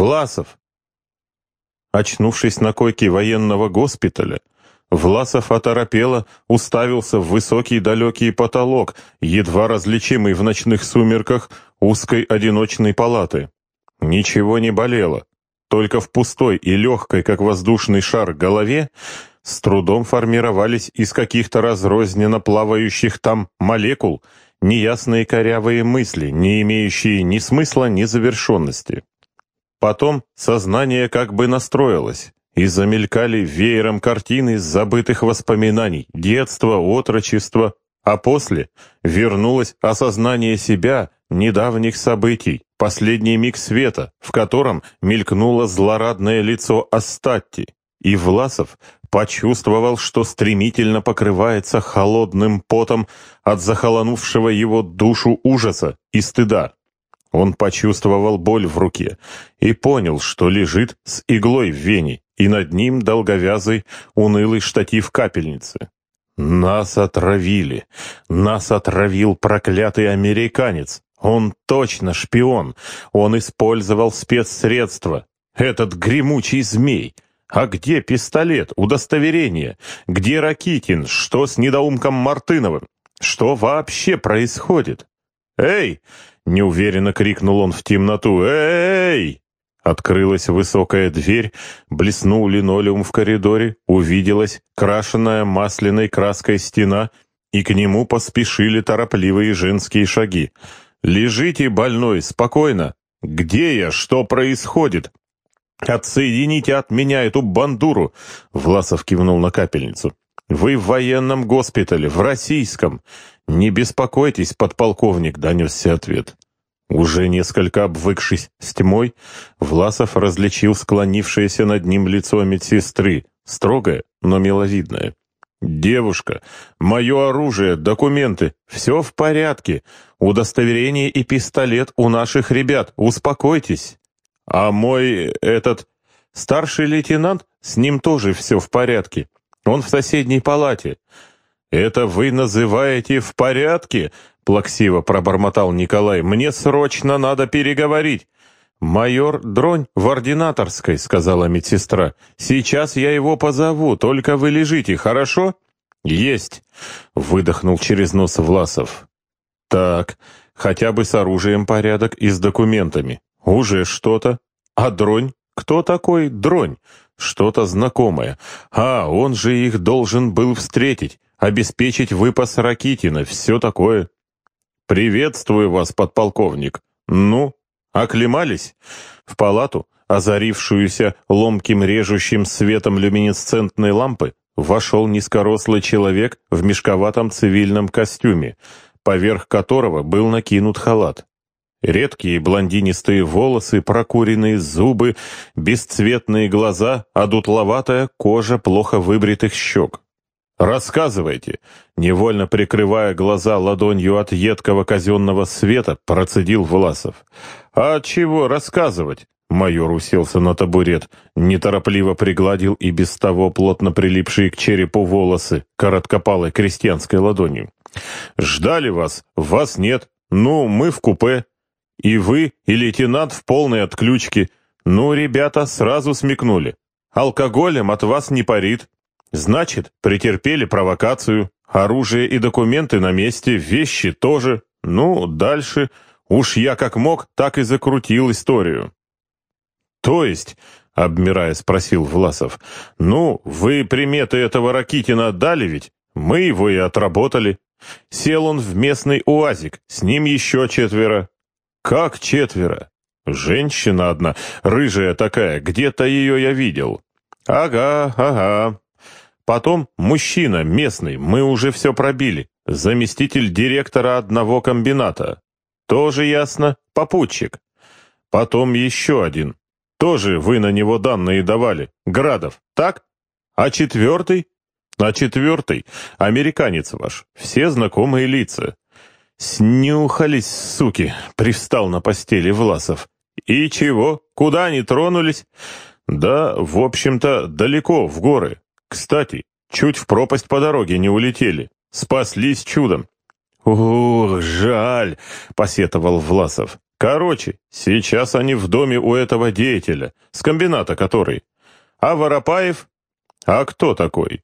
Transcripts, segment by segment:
Власов!» Очнувшись на койке военного госпиталя, Власов оторопело уставился в высокий далекий потолок, едва различимый в ночных сумерках узкой одиночной палаты. Ничего не болело, только в пустой и легкой, как воздушный шар, голове с трудом формировались из каких-то разрозненно плавающих там молекул неясные корявые мысли, не имеющие ни смысла, ни завершенности. Потом сознание как бы настроилось, и замелькали веером картины забытых воспоминаний, детства, отрочества, а после вернулось осознание себя, недавних событий, последний миг света, в котором мелькнуло злорадное лицо Астатти, и Власов почувствовал, что стремительно покрывается холодным потом от захолонувшего его душу ужаса и стыда. Он почувствовал боль в руке и понял, что лежит с иглой в вене, и над ним долговязый, унылый штатив капельницы. Нас отравили. Нас отравил проклятый американец. Он точно шпион. Он использовал спецсредства. Этот гремучий змей. А где пистолет, удостоверение? Где Ракитин? Что с недоумком Мартыновым? Что вообще происходит? «Эй!» — неуверенно крикнул он в темноту. «Эй!» Открылась высокая дверь, блеснул линолеум в коридоре, увиделась крашенная масляной краской стена, и к нему поспешили торопливые женские шаги. «Лежите, больной, спокойно! Где я? Что происходит?» «Отсоедините от меня эту бандуру!» Власов кивнул на капельницу. «Вы в военном госпитале, в российском. Не беспокойтесь, подполковник», — донесся ответ. Уже несколько обвыкшись с тьмой, Власов различил склонившееся над ним лицо медсестры, строгое, но миловидное. «Девушка, мое оружие, документы, все в порядке. Удостоверение и пистолет у наших ребят, успокойтесь. А мой, этот, старший лейтенант, с ним тоже все в порядке. Он в соседней палате. Это вы называете в порядке?» плаксиво пробормотал Николай. «Мне срочно надо переговорить». «Майор Дронь в ординаторской», — сказала медсестра. «Сейчас я его позову, только вы лежите, хорошо?» «Есть», — выдохнул через нос Власов. «Так, хотя бы с оружием порядок и с документами. Уже что-то. А Дронь? Кто такой Дронь? Что-то знакомое. А, он же их должен был встретить, обеспечить выпас Ракитина, все такое». «Приветствую вас, подполковник. Ну, оклемались?» В палату, озарившуюся ломким режущим светом люминесцентной лампы, вошел низкорослый человек в мешковатом цивильном костюме, поверх которого был накинут халат. Редкие блондинистые волосы, прокуренные зубы, бесцветные глаза, одутловатая кожа плохо выбритых щек. «Рассказывайте!» Невольно прикрывая глаза ладонью от едкого казенного света, процедил Власов. «А чего рассказывать?» Майор уселся на табурет, неторопливо пригладил и без того плотно прилипшие к черепу волосы короткопалой крестьянской ладонью. «Ждали вас, вас нет. Ну, мы в купе. И вы, и лейтенант в полной отключке. Ну, ребята, сразу смекнули. Алкоголем от вас не парит. Значит, претерпели провокацию, оружие и документы на месте, вещи тоже. Ну, дальше. Уж я как мог, так и закрутил историю. То есть, обмирая, спросил Власов, ну, вы приметы этого Ракитина дали ведь? Мы его и отработали. Сел он в местный уазик, с ним еще четверо. Как четверо? Женщина одна, рыжая такая, где-то ее я видел. Ага, ага, Потом мужчина, местный, мы уже все пробили. Заместитель директора одного комбината. Тоже ясно, попутчик. Потом еще один. Тоже вы на него данные давали. Градов, так? А четвертый? А четвертый — американец ваш. Все знакомые лица. Снюхались, суки, привстал на постели Власов. И чего? Куда они тронулись? Да, в общем-то, далеко, в горы. Кстати, чуть в пропасть по дороге не улетели. Спаслись чудом. «Ух, жаль!» — посетовал Власов. Короче, сейчас они в доме у этого деятеля, с комбината который. А Воропаев? А кто такой?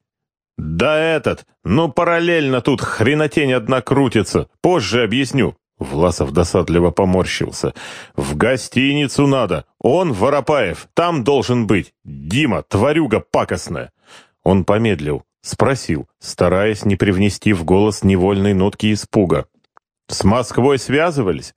Да этот, ну параллельно тут хренотень одна крутится, позже объясню. Власов досадливо поморщился. «В гостиницу надо! Он, Воропаев, там должен быть! Дима, тварюга пакостная!» Он помедлил, спросил, стараясь не привнести в голос невольной нотки испуга. «С Москвой связывались?»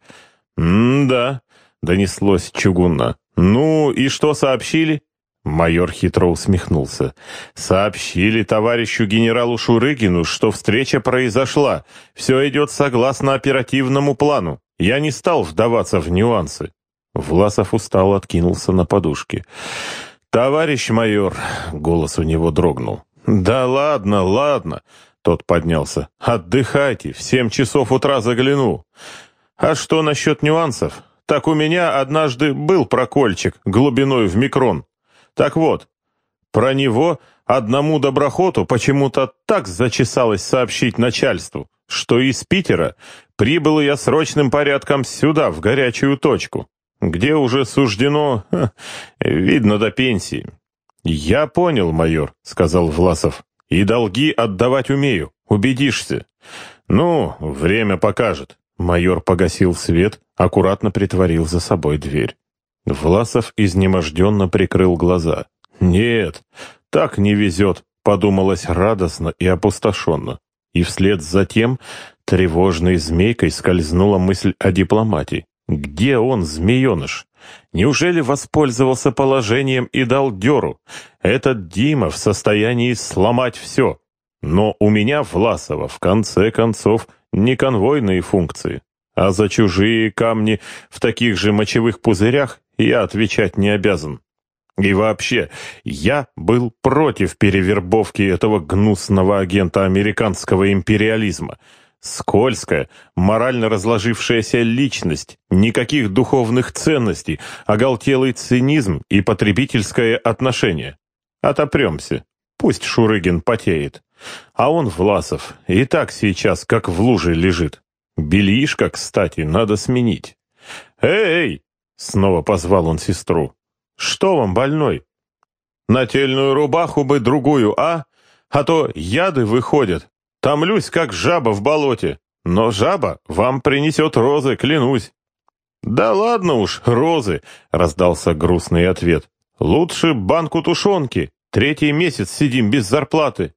«М-да», — донеслось чугунно. «Ну, и что сообщили?» Майор хитро усмехнулся. «Сообщили товарищу генералу Шурыгину, что встреча произошла. Все идет согласно оперативному плану. Я не стал вдаваться в нюансы». Власов устал откинулся на подушке. «Товарищ майор!» — голос у него дрогнул. «Да ладно, ладно!» — тот поднялся. «Отдыхайте, в семь часов утра загляну. А что насчет нюансов? Так у меня однажды был прокольчик глубиной в микрон. Так вот, про него одному доброхоту почему-то так зачесалось сообщить начальству, что из Питера прибыл я срочным порядком сюда, в горячую точку, где уже суждено, ха, видно, до пенсии. «Я понял, майор», — сказал Власов, — «и долги отдавать умею, убедишься. Ну, время покажет». Майор погасил свет, аккуратно притворил за собой дверь. Власов изнеможденно прикрыл глаза. «Нет, так не везет», — подумалось радостно и опустошенно. И вслед за тем тревожной змейкой скользнула мысль о дипломатии. «Где он, змееныш? Неужели воспользовался положением и дал дёру? Этот Дима в состоянии сломать все. Но у меня, Власова, в конце концов, не конвойные функции. А за чужие камни в таких же мочевых пузырях я отвечать не обязан. И вообще, я был против перевербовки этого гнусного агента американского империализма. Скользкая, морально разложившаяся личность, никаких духовных ценностей, оголтелый цинизм и потребительское отношение. Отопремся. Пусть Шурыгин потеет. А он, Власов, и так сейчас как в луже лежит. Бельишко, кстати, надо сменить. «Эй!» — снова позвал он сестру. «Что вам, больной? Нательную рубаху бы другую, а? А то яды выходят. Томлюсь, как жаба в болоте. Но жаба вам принесет розы, клянусь». «Да ладно уж, розы!» — раздался грустный ответ. «Лучше банку тушенки. Третий месяц сидим без зарплаты».